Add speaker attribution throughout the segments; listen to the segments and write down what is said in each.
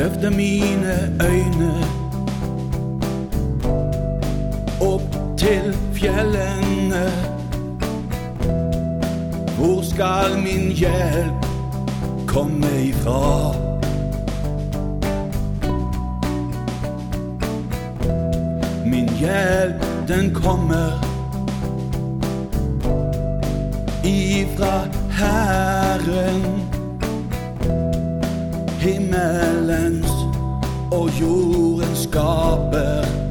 Speaker 1: løfter mine øyne opp til fjellene. Hvor skal min hjelp komme ifra? Min hjelp, den kommer ifra Herren. Himmelens og jordens skaper.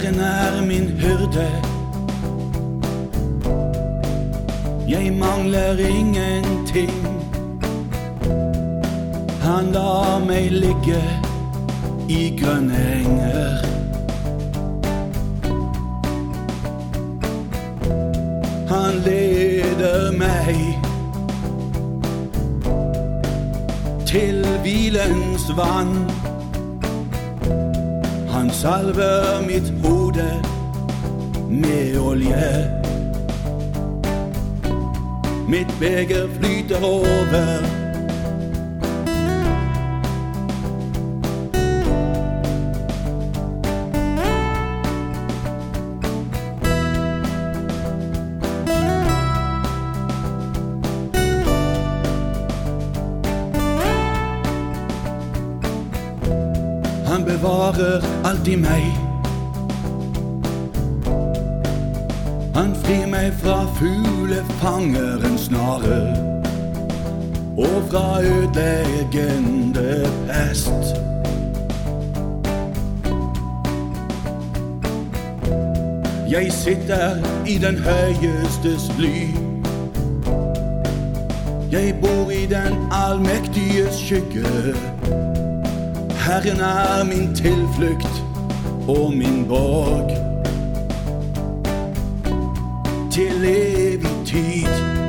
Speaker 1: Herren er min hyrde. Jeg mangler ingenting. Han lar meg ligge i grønne enger. Han leder meg til hvilens vann. Han salver mitt hode med olje. Mitt beger flyter over. Han bevarer alltid meg. Han frir meg fra fuglefangerens snare og fra ødeleggende pest. Jeg sitter i den høyestes ly. Jeg bor i den allmektiges skygge. Herren er min tilflukt og min borg. Til evig tid.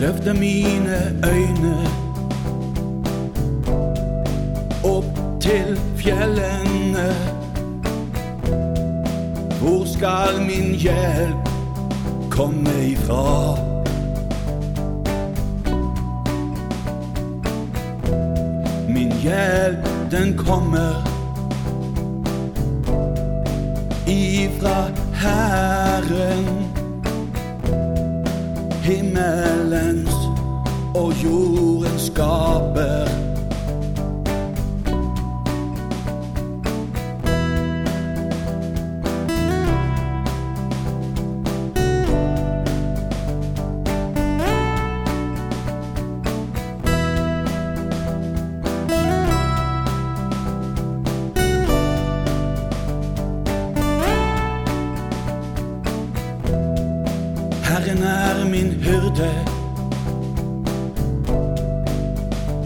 Speaker 1: Jeg løfter mine øyne opp til fjellene. Hvor skal min hjelp komme ifra? Min hjelp, den kommer ifra Herren himmelens og jorden skaper.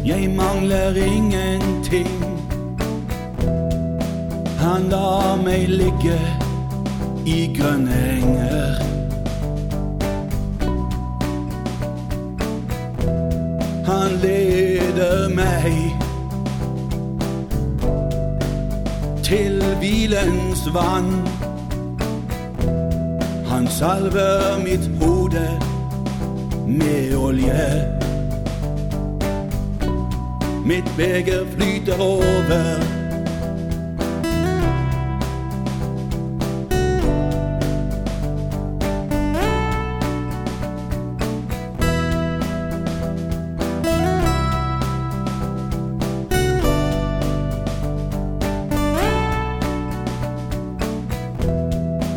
Speaker 1: Jeg mangler ingenting. Han lar meg ligge i grønne enger. Han leder meg til hvilens vann. Han salver mitt hode med olje. Mitt beger flyter over.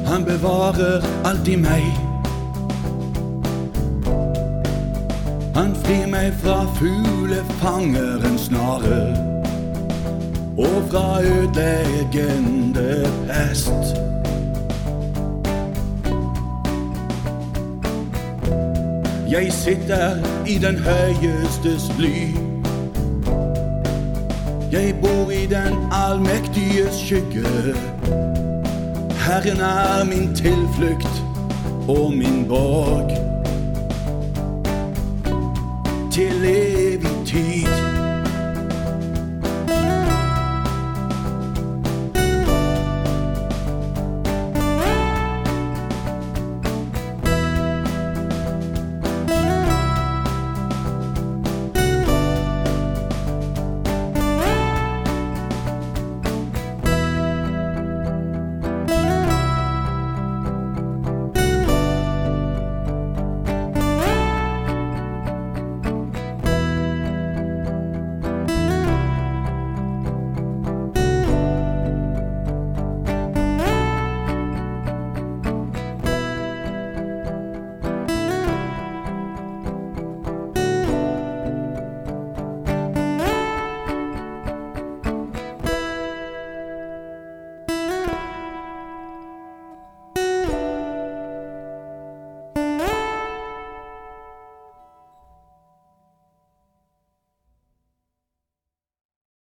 Speaker 1: Han bevarer alltid meg. Han frir meg fra fuglefangerens snare og fra ødeleggende pest. Jeg sitter i den høyestes ly. Jeg bor i den allmektiges skygge. Herren er min tilflukt og min borg. de leve.